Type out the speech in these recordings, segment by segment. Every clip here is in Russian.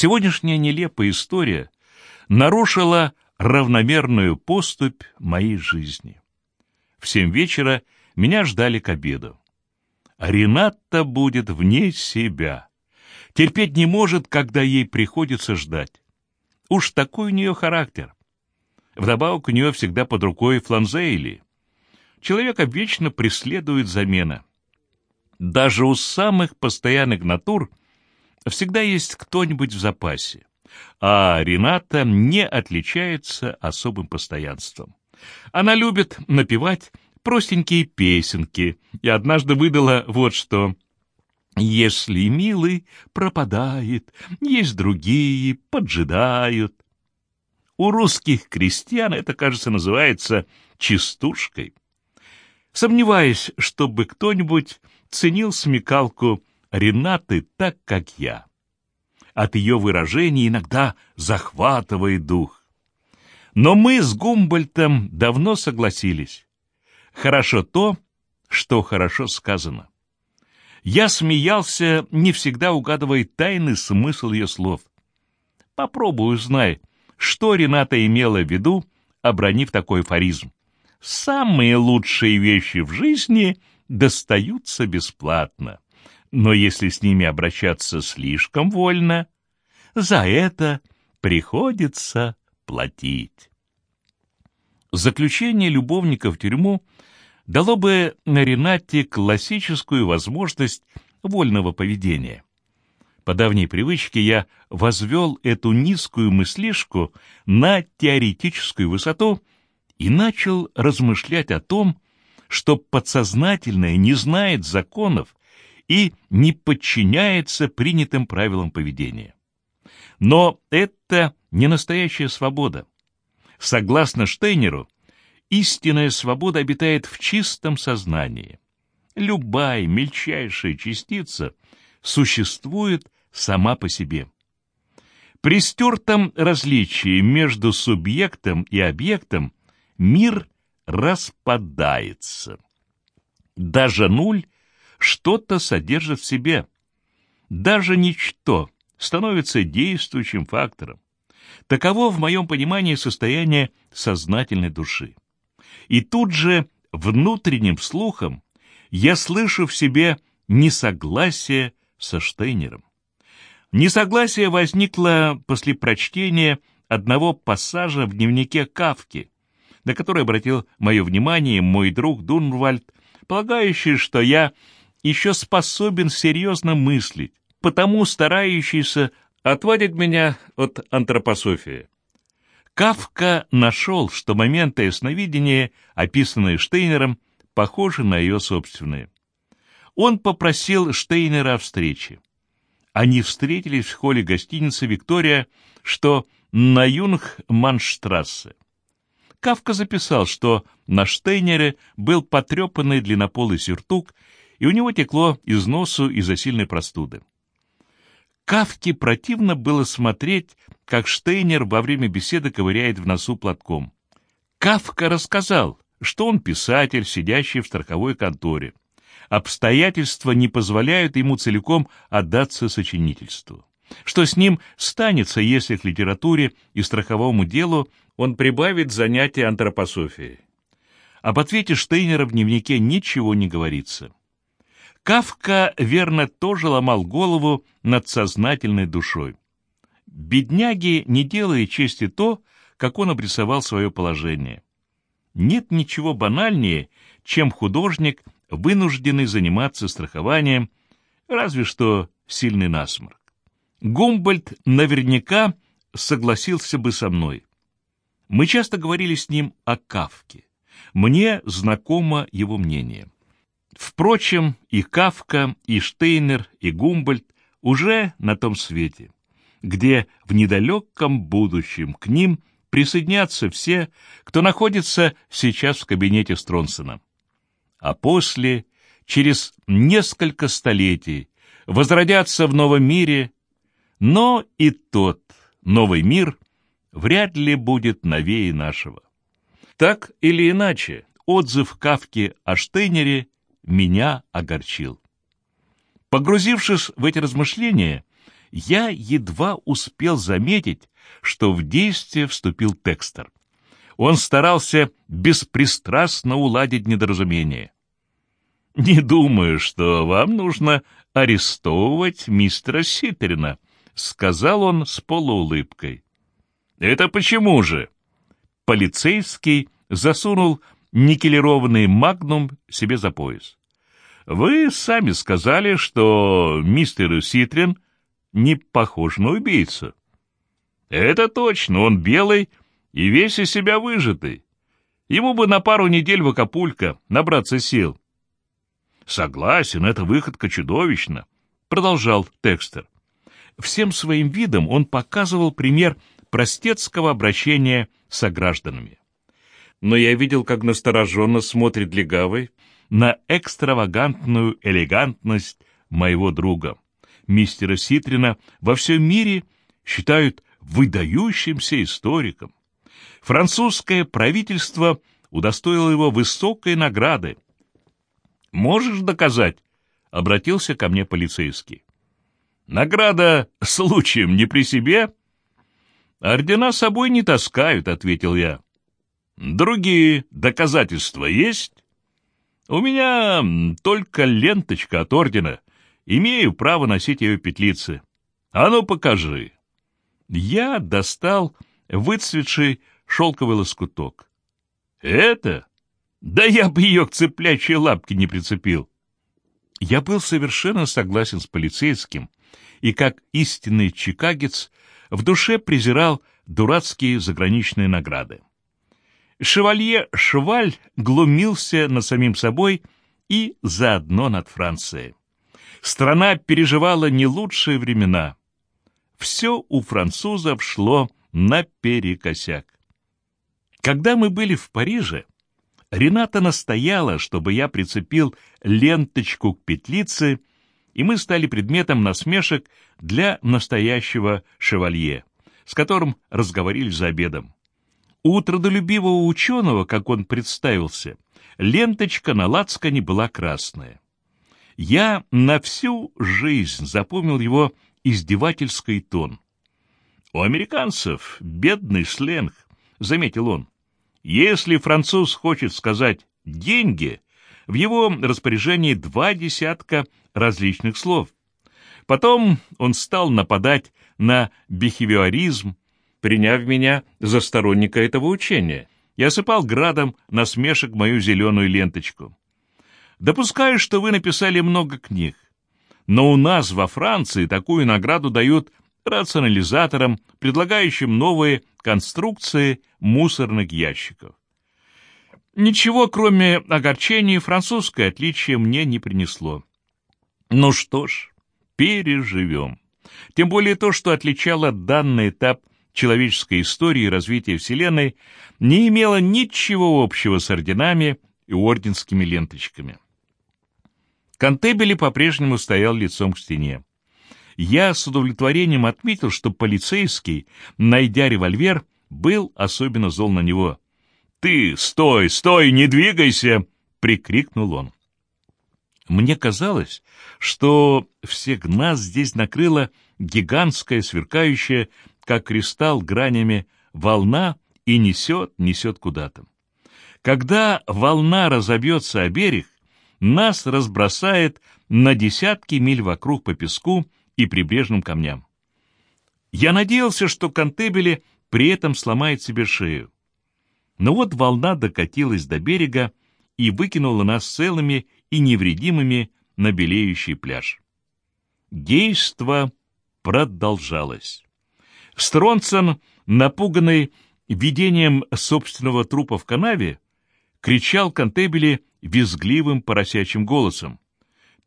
Сегодняшняя нелепая история нарушила равномерную поступь моей жизни. В семь вечера меня ждали к обеду. Рената будет вне себя. Терпеть не может, когда ей приходится ждать. Уж такой у нее характер. Вдобавок у нее всегда под рукой фланзейли. Человека вечно преследует замена. Даже у самых постоянных натур всегда есть кто-нибудь в запасе. А Рената не отличается особым постоянством. Она любит напевать простенькие песенки и однажды выдала вот что. «Если милый пропадает, есть другие поджидают». У русских крестьян это, кажется, называется «чистушкой». Сомневаюсь, чтобы кто-нибудь ценил смекалку Ренаты так, как я. От ее выражений иногда захватывает дух. Но мы с Гумбольтом давно согласились. Хорошо то, что хорошо сказано. Я смеялся, не всегда угадывая тайный смысл ее слов. Попробуй узнай, что Рената имела в виду, обронив такой афоризм. «Самые лучшие вещи в жизни достаются бесплатно, но если с ними обращаться слишком вольно, за это приходится платить». Заключение любовника в тюрьму дало бы на Ренате классическую возможность вольного поведения. По давней привычке я возвел эту низкую мыслишку на теоретическую высоту и начал размышлять о том, что подсознательное не знает законов и не подчиняется принятым правилам поведения. Но это не настоящая свобода. Согласно Штейнеру, истинная свобода обитает в чистом сознании. Любая мельчайшая частица существует сама по себе. При стертом различии между субъектом и объектом мир распадается. Даже нуль что-то содержит в себе. Даже ничто становится действующим фактором. Таково в моем понимании состояние сознательной души. И тут же внутренним слухом я слышу в себе несогласие со Штейнером. Несогласие возникло после прочтения одного пассажа в дневнике Кавки, на который обратил мое внимание мой друг Дунвальд, полагающий, что я еще способен серьезно мыслить, потому старающийся отводить меня от антропософии. Кавка нашел, что моменты ясновидения, описанные Штейнером, похожи на ее собственные. Он попросил Штейнера о встрече. Они встретились в холле гостиницы «Виктория», что на Юнг-Манштрассе. Кавка записал, что на Штейнере был потрепанный длиннополый сюртук, и у него текло из носу из-за сильной простуды. Кавке противно было смотреть, как Штейнер во время беседы ковыряет в носу платком. Кавка рассказал, что он писатель, сидящий в страховой конторе обстоятельства не позволяют ему целиком отдаться сочинительству. Что с ним станется, если к литературе и страховому делу он прибавит занятия антропософией? Об ответе Штейнера в дневнике ничего не говорится. Кавка, верно, тоже ломал голову над сознательной душой. Бедняги не делая чести то, как он обрисовал свое положение. Нет ничего банальнее, чем художник – вынуждены заниматься страхованием, разве что сильный насморк. Гумбольд наверняка согласился бы со мной. Мы часто говорили с ним о Кавке. Мне знакомо его мнение. Впрочем, и Кавка, и Штейнер, и Гумбольд уже на том свете, где в недалеком будущем к ним присоединятся все, кто находится сейчас в кабинете Стронсона а после, через несколько столетий, возродятся в новом мире, но и тот новый мир вряд ли будет новее нашего. Так или иначе, отзыв Кавки о Штейнере меня огорчил. Погрузившись в эти размышления, я едва успел заметить, что в действие вступил Текстер. Он старался беспристрастно уладить недоразумение. «Не думаю, что вам нужно арестовывать мистера Ситерина», — сказал он с полуулыбкой. «Это почему же?» Полицейский засунул никелированный магнум себе за пояс. «Вы сами сказали, что мистер Ситрин не похож на убийцу». «Это точно, он белый и весь из себя выжатый. Ему бы на пару недель в Акапулько набраться сил». «Согласен, эта выходка чудовищна», — продолжал Текстер. Всем своим видом он показывал пример простецкого обращения с согражданами. Но я видел, как настороженно смотрит легавый на экстравагантную элегантность моего друга. Мистера Ситрина во всем мире считают выдающимся историком. Французское правительство удостоило его высокой награды Можешь доказать? Обратился ко мне полицейский. Награда случаем не при себе? Ордена собой не таскают, ответил я. Другие доказательства есть? У меня только ленточка от ордена. Имею право носить ее петлицы. А ну, покажи. Я достал выцветший шелковый лоскуток. Это да я бы ее к цыплячьей лапке не прицепил. Я был совершенно согласен с полицейским, и как истинный чикагец в душе презирал дурацкие заграничные награды. Шевалье Шваль глумился над самим собой и заодно над Францией. Страна переживала не лучшие времена. Все у французов шло наперекосяк. Когда мы были в Париже, Рената настояла, чтобы я прицепил ленточку к петлице, и мы стали предметом насмешек для настоящего шевалье, с которым разговорились за обедом. У трудолюбивого ученого, как он представился, ленточка на лацкане была красная. Я на всю жизнь запомнил его издевательский тон. «У американцев бедный сленг», — заметил он. Если француз хочет сказать «деньги», в его распоряжении два десятка различных слов. Потом он стал нападать на бихевиоризм, приняв меня за сторонника этого учения. Я осыпал градом насмешек мою зеленую ленточку. Допускаю, что вы написали много книг, но у нас во Франции такую награду дают рационализаторам, предлагающим новые конструкции мусорных ящиков. Ничего, кроме огорчений, французское отличие мне не принесло. Ну что ж, переживем. Тем более то, что отличало данный этап человеческой истории и развития Вселенной, не имело ничего общего с орденами и орденскими ленточками. Контебели по-прежнему стоял лицом к стене я с удовлетворением отметил, что полицейский, найдя револьвер, был особенно зол на него. «Ты стой, стой, не двигайся!» — прикрикнул он. Мне казалось, что всех нас здесь накрыла гигантская, сверкающая, как кристалл гранями, волна и несет, несет куда-то. Когда волна разобьется о берег, нас разбросает на десятки миль вокруг по песку и прибрежным камням. Я надеялся, что Кантебели при этом сломает себе шею. Но вот волна докатилась до берега и выкинула нас целыми и невредимыми на белеющий пляж. Действо продолжалось. Стронсон, напуганный видением собственного трупа в канаве, кричал Кантебели визгливым поросячьим голосом.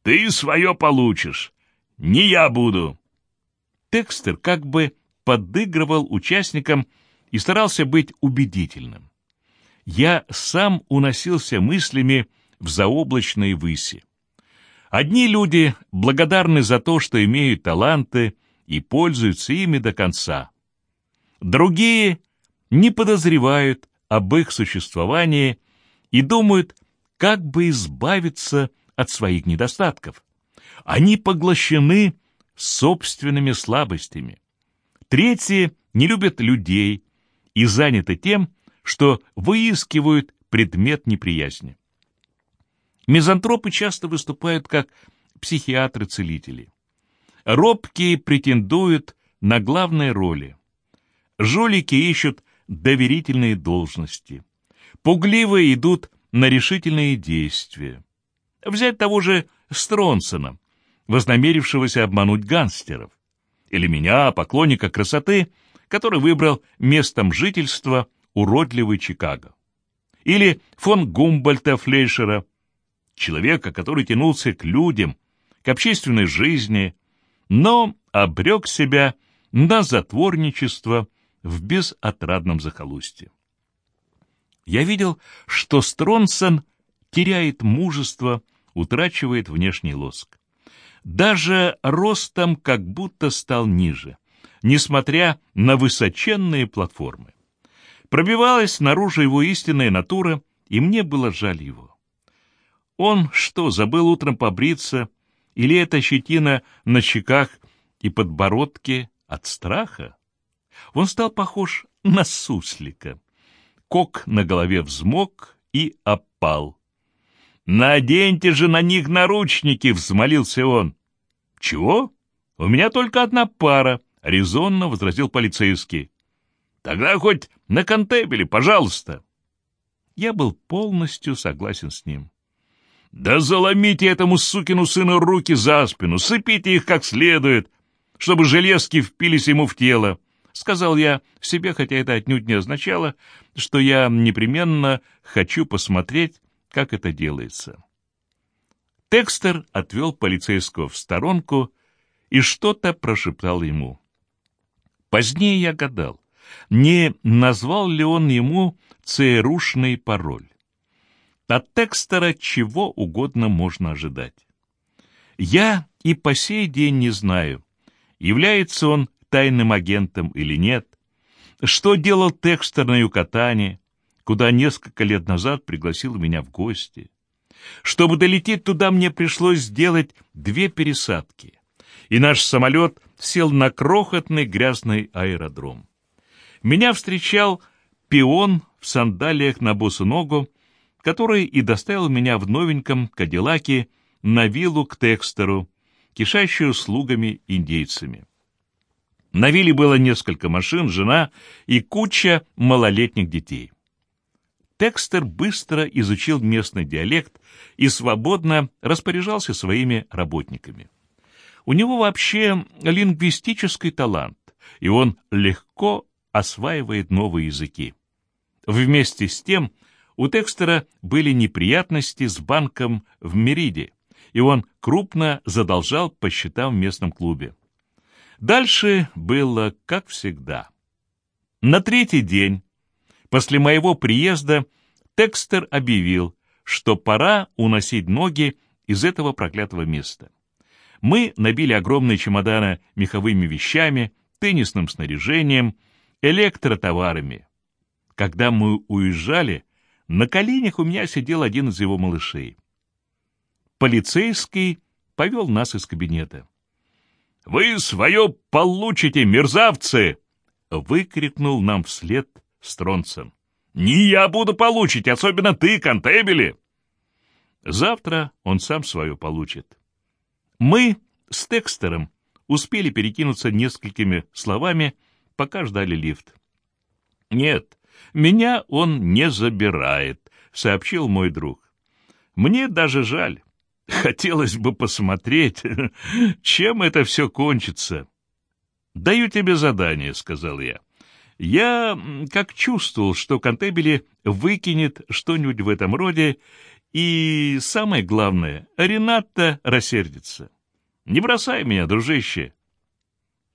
«Ты свое получишь! Не я буду!» Текстер как бы подыгрывал участникам и старался быть убедительным. Я сам уносился мыслями в заоблачные выси. Одни люди благодарны за то, что имеют таланты и пользуются ими до конца. Другие не подозревают об их существовании и думают, как бы избавиться от своих недостатков. Они поглощены собственными слабостями. Третьи не любят людей и заняты тем, что выискивают предмет неприязни. Мизантропы часто выступают как психиатры-целители. Робкие претендуют на главные роли. Жулики ищут доверительные должности. Пугливые идут на решительные действия. Взять того же Стронсона, вознамерившегося обмануть гангстеров. Или меня, поклонника красоты, который выбрал местом жительства уродливый Чикаго. Или фон Гумбольта Флейшера, человека, который тянулся к людям, к общественной жизни, но обрек себя на затворничество в безотрадном захолустье. Я видел, что Стронсон теряет мужество, утрачивает внешний лоск. Даже ростом как будто стал ниже, несмотря на высоченные платформы. Пробивалась наружу его истинная натура, и мне было жаль его. Он что, забыл утром побриться, или эта щетина на щеках и подбородке от страха? Он стал похож на суслика. Кок на голове взмок и опал. «Наденьте же на них наручники!» — взмолился он. «Чего? У меня только одна пара», — резонно возразил полицейский. «Тогда хоть на контебеле, пожалуйста». Я был полностью согласен с ним. «Да заломите этому сукину сыну руки за спину, сыпите их как следует, чтобы железки впились ему в тело», — сказал я себе, хотя это отнюдь не означало, что я непременно хочу посмотреть, как это делается. Текстер отвел полицейского в сторонку и что-то прошептал ему. Позднее я гадал, не назвал ли он ему ЦРУшный пароль. От Текстера чего угодно можно ожидать. Я и по сей день не знаю, является он тайным агентом или нет, что делал Текстер на Юкатане, куда несколько лет назад пригласил меня в гости. Чтобы долететь туда, мне пришлось сделать две пересадки, и наш самолет сел на крохотный грязный аэродром. Меня встречал пион в сандалиях на босу ногу, который и доставил меня в новеньком Кадиллаке на виллу к Текстеру, кишащую слугами-индейцами. На вилле было несколько машин, жена и куча малолетних детей. Текстер быстро изучил местный диалект и свободно распоряжался своими работниками. У него вообще лингвистический талант, и он легко осваивает новые языки. Вместе с тем у Текстера были неприятности с банком в Мериде, и он крупно задолжал по счетам в местном клубе. Дальше было как всегда. На третий день После моего приезда Текстер объявил, что пора уносить ноги из этого проклятого места. Мы набили огромные чемоданы меховыми вещами, теннисным снаряжением, электротоварами. Когда мы уезжали, на коленях у меня сидел один из его малышей. Полицейский повел нас из кабинета. «Вы свое получите, мерзавцы!» — выкрикнул нам вслед Стронсон. «Не я буду получить, особенно ты, Контебели!» Завтра он сам свое получит. Мы с Текстером успели перекинуться несколькими словами, пока ждали лифт. «Нет, меня он не забирает», — сообщил мой друг. «Мне даже жаль. Хотелось бы посмотреть, чем это все кончится». «Даю тебе задание», — сказал я. Я как чувствовал, что Кантебели выкинет что-нибудь в этом роде, и самое главное, Рената рассердится. Не бросай меня, дружище.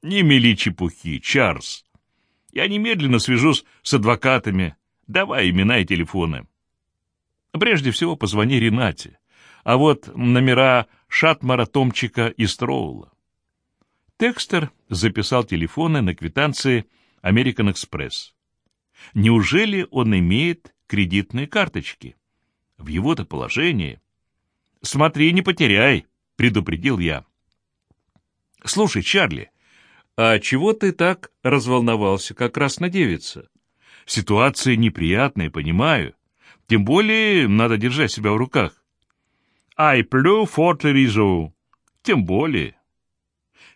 Не мели чепухи, Чарльз. Я немедленно свяжусь с адвокатами. Давай имена и телефоны. Прежде всего позвони Ренате, а вот номера Шатмара, Томчика и Строула. Текстер записал телефоны на квитанции American Express. Неужели он имеет кредитные карточки? В его-то положении. Смотри, не потеряй, предупредил я. Слушай, Чарли, а чего ты так разволновался, как раз на девица? Ситуация неприятная, понимаю. Тем более надо держать себя в руках. I pleu forte Тем более.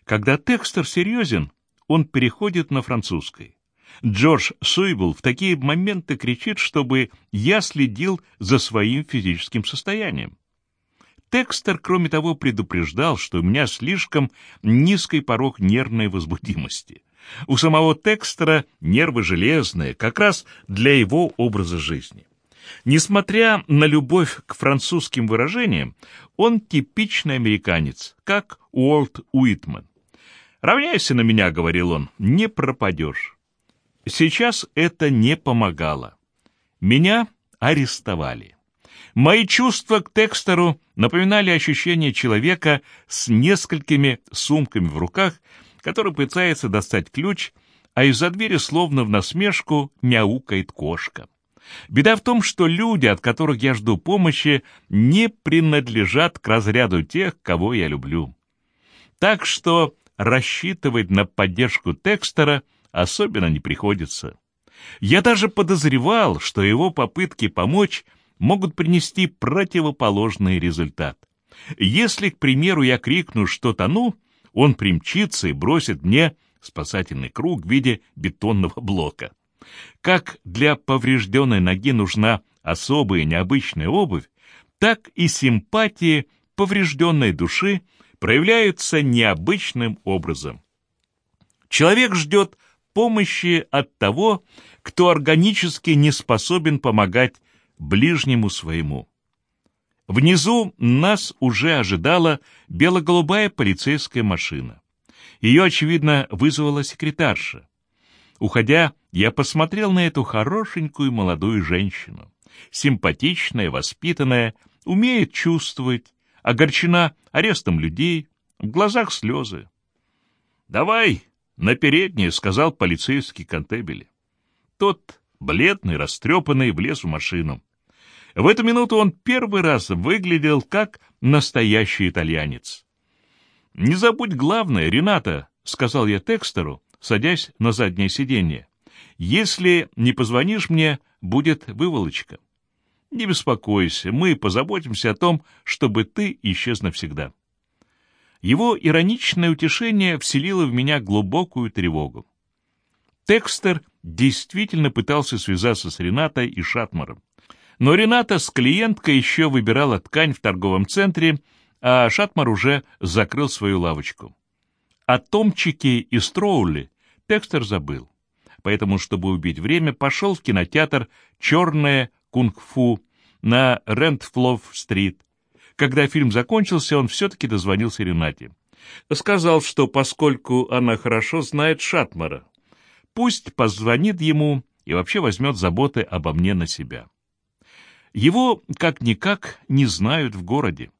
Когда текстер серьезен, он переходит на французский. Джордж Суйбл в такие моменты кричит, чтобы я следил за своим физическим состоянием. Текстер, кроме того, предупреждал, что у меня слишком низкий порог нервной возбудимости. У самого Текстера нервы железные, как раз для его образа жизни. Несмотря на любовь к французским выражениям, он типичный американец, как Уолт Уитман. «Равняйся на меня», — говорил он, — «не пропадешь». Сейчас это не помогало. Меня арестовали. Мои чувства к Текстеру напоминали ощущение человека с несколькими сумками в руках, который пытается достать ключ, а из-за двери словно в насмешку мяукает кошка. Беда в том, что люди, от которых я жду помощи, не принадлежат к разряду тех, кого я люблю. Так что рассчитывать на поддержку Текстера особенно не приходится. Я даже подозревал, что его попытки помочь могут принести противоположный результат. Если, к примеру, я крикну, что тону, он примчится и бросит мне спасательный круг в виде бетонного блока. Как для поврежденной ноги нужна особая необычная обувь, так и симпатии поврежденной души проявляются необычным образом. Человек ждет помощи от того, кто органически не способен помогать ближнему своему. Внизу нас уже ожидала бело-голубая полицейская машина. Ее, очевидно, вызвала секретарша. Уходя, я посмотрел на эту хорошенькую молодую женщину. Симпатичная, воспитанная, умеет чувствовать, огорчена арестом людей, в глазах слезы. «Давай на переднее», — сказал полицейский контебели. Тот, бледный, растрепанный, влез в машину. В эту минуту он первый раз выглядел как настоящий итальянец. «Не забудь главное, Рената», — сказал я Текстеру, садясь на заднее сиденье. «Если не позвонишь мне, будет выволочка». Не беспокойся, мы позаботимся о том, чтобы ты исчез навсегда. Его ироничное утешение вселило в меня глубокую тревогу. Текстер действительно пытался связаться с Ренатой и Шатмаром. Но Рената с клиенткой еще выбирала ткань в торговом центре, а Шатмар уже закрыл свою лавочку. О Томчике и Строуле Текстер забыл. Поэтому, чтобы убить время, пошел в кинотеатр «Черное кунг-фу» на Рентфлов-стрит. Когда фильм закончился, он все-таки дозвонился Ренате. Сказал, что поскольку она хорошо знает Шатмара, пусть позвонит ему и вообще возьмет заботы обо мне на себя. Его, как-никак, не знают в городе.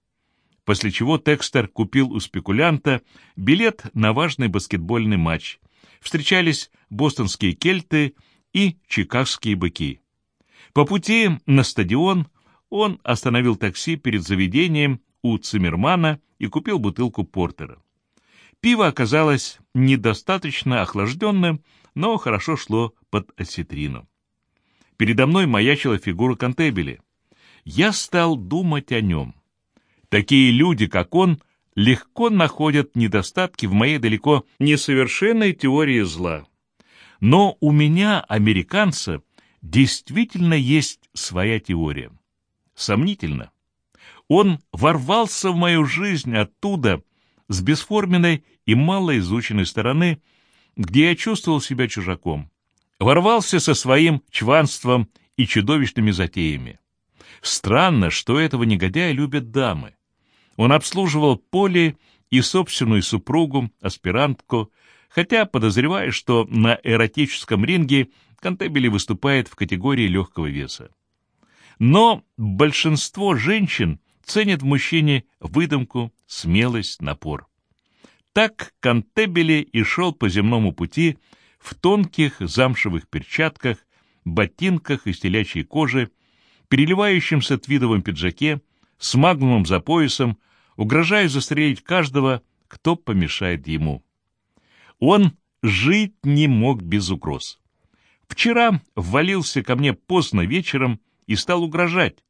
После чего Текстер купил у спекулянта билет на важный баскетбольный матч. Встречались бостонские кельты и чикагские быки. По пути на стадион он остановил такси перед заведением у Циммермана и купил бутылку портера. Пиво оказалось недостаточно охлажденным, но хорошо шло под осетрину. Передо мной маячила фигура Контебели. Я стал думать о нем. Такие люди, как он, легко находят недостатки в моей далеко несовершенной теории зла. Но у меня, американца, действительно есть своя теория. Сомнительно. Он ворвался в мою жизнь оттуда, с бесформенной и малоизученной стороны, где я чувствовал себя чужаком. Ворвался со своим чванством и чудовищными затеями. Странно, что этого негодяя любят дамы. Он обслуживал Поли и собственную супругу, аспирантку, хотя подозреваю, что на эротическом ринге Кантебели выступает в категории легкого веса. Но большинство женщин ценят в мужчине выдумку, смелость, напор. Так Кантебели и шел по земному пути в тонких замшевых перчатках, ботинках из телячьей кожи, переливающемся твидовом пиджаке, с магнумом за поясом, угрожая застрелить каждого, кто помешает ему. Он жить не мог без угроз. Вчера ввалился ко мне поздно вечером и стал угрожать.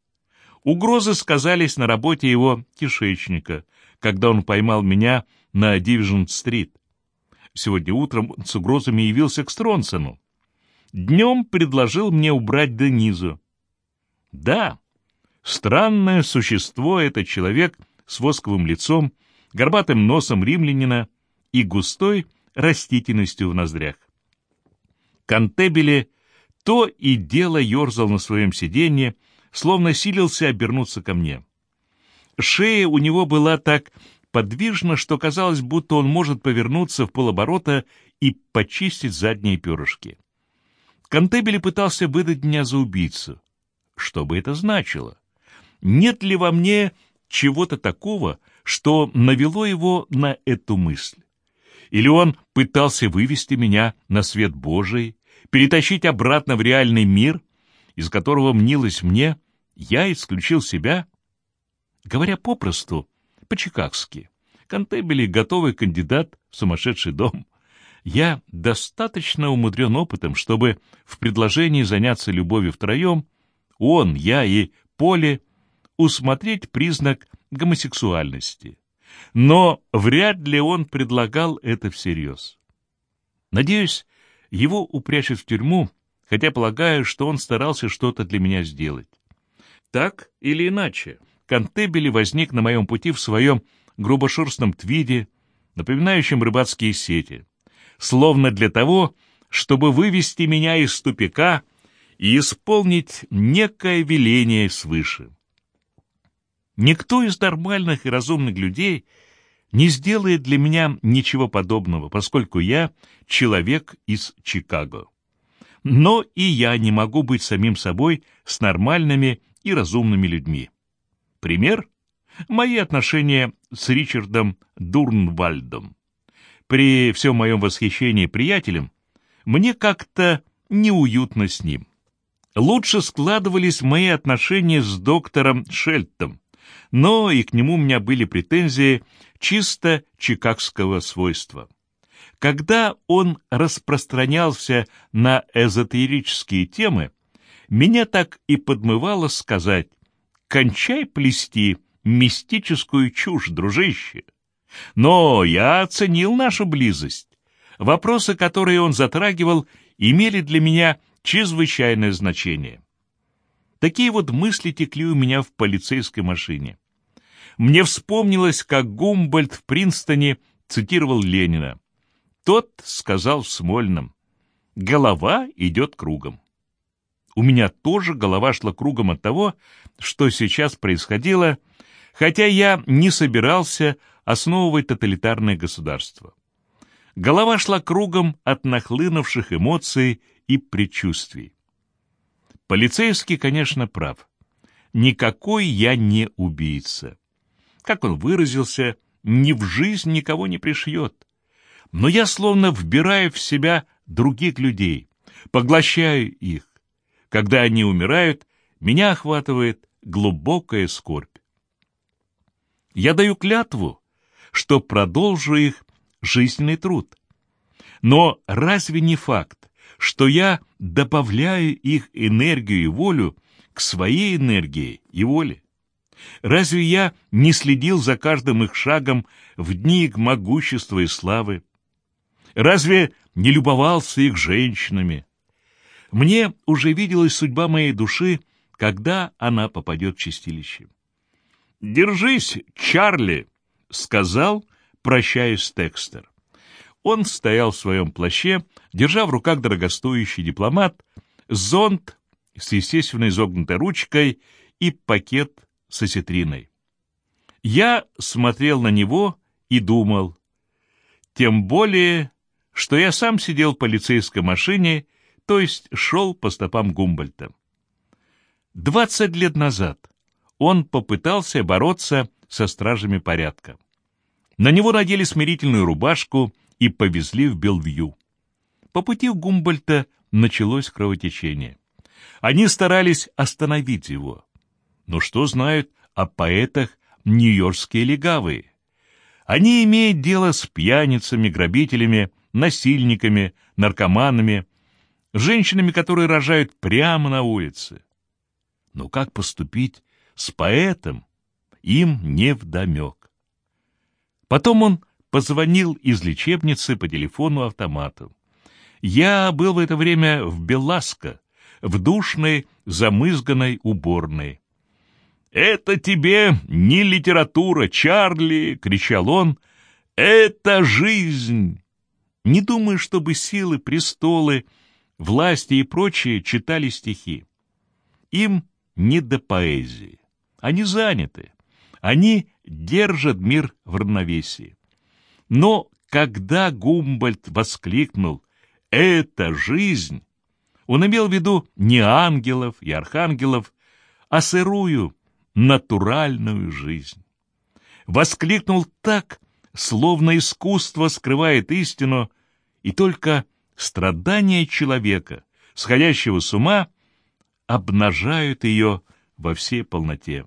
Угрозы сказались на работе его кишечника, когда он поймал меня на Дивижн-стрит. Сегодня утром с угрозами явился к Стронсону. Днем предложил мне убрать Денизу. Да, странное существо это человек с восковым лицом, горбатым носом римлянина и густой растительностью в ноздрях. Кантебеле то и дело ерзал на своем сиденье, словно силился обернуться ко мне. Шея у него была так подвижна, что казалось, будто он может повернуться в полоборота и почистить задние перышки. Кантебели пытался выдать меня за убийцу. Что бы это значило? Нет ли во мне чего-то такого, что навело его на эту мысль? Или он пытался вывести меня на свет Божий, перетащить обратно в реальный мир, из которого мнилось мне, я исключил себя? Говоря попросту, по-чикагски, Кантебели готовый кандидат в сумасшедший дом. Я достаточно умудрен опытом, чтобы в предложении заняться любовью втроем, он, я и Поле, усмотреть признак гомосексуальности. Но вряд ли он предлагал это всерьез. Надеюсь, его упрячут в тюрьму, хотя полагаю, что он старался что-то для меня сделать. Так или иначе, Кантебели возник на моем пути в своем грубошерстном твиде, напоминающем рыбацкие сети словно для того, чтобы вывести меня из тупика и исполнить некое веление свыше. Никто из нормальных и разумных людей не сделает для меня ничего подобного, поскольку я человек из Чикаго. Но и я не могу быть самим собой с нормальными и разумными людьми. Пример — мои отношения с Ричардом Дурнвальдом. При всем моем восхищении приятелем, мне как-то неуютно с ним. Лучше складывались мои отношения с доктором Шельтом, но и к нему у меня были претензии чисто чикагского свойства. Когда он распространялся на эзотерические темы, меня так и подмывало сказать «Кончай плести мистическую чушь, дружище!» Но я оценил нашу близость. Вопросы, которые он затрагивал, имели для меня чрезвычайное значение. Такие вот мысли текли у меня в полицейской машине. Мне вспомнилось, как Гумбольд в Принстоне цитировал Ленина. Тот сказал в Смольном, «Голова идет кругом». У меня тоже голова шла кругом от того, что сейчас происходило, хотя я не собирался основывать тоталитарное государство. Голова шла кругом от нахлынувших эмоций и предчувствий. Полицейский, конечно, прав. Никакой я не убийца. Как он выразился, ни в жизнь никого не пришьет. Но я словно вбираю в себя других людей, поглощаю их. Когда они умирают, меня охватывает глубокая скорбь. Я даю клятву, что продолжу их жизненный труд. Но разве не факт, что я добавляю их энергию и волю к своей энергии и воле? Разве я не следил за каждым их шагом в дни их могущества и славы? Разве не любовался их женщинами? Мне уже виделась судьба моей души, когда она попадет в чистилище. «Держись, Чарли!» — сказал, прощаясь Текстер. Он стоял в своем плаще, держа в руках дорогостоящий дипломат, зонт с естественно изогнутой ручкой и пакет с осетриной. Я смотрел на него и думал, тем более, что я сам сидел в полицейской машине, то есть шел по стопам Гумбольта. Двадцать лет назад он попытался бороться со стражами порядка. На него надели смирительную рубашку и повезли в Белвью. По пути в Гумбольта началось кровотечение. Они старались остановить его. Но что знают о поэтах нью-йоркские легавые? Они имеют дело с пьяницами, грабителями, насильниками, наркоманами, женщинами, которые рожают прямо на улице. Но как поступить с поэтом, им не вдомек. Потом он позвонил из лечебницы по телефону автомату. Я был в это время в Беласко, в душной, замызганной уборной. «Это тебе не литература, Чарли!» — кричал он. «Это жизнь!» Не думаю, чтобы силы, престолы, власти и прочие читали стихи. Им не до поэзии. Они заняты. Они держат мир в равновесии. Но когда Гумбольд воскликнул «Это жизнь!», он имел в виду не ангелов и архангелов, а сырую, натуральную жизнь. Воскликнул так, словно искусство скрывает истину, и только страдания человека, сходящего с ума, обнажают ее во всей полноте.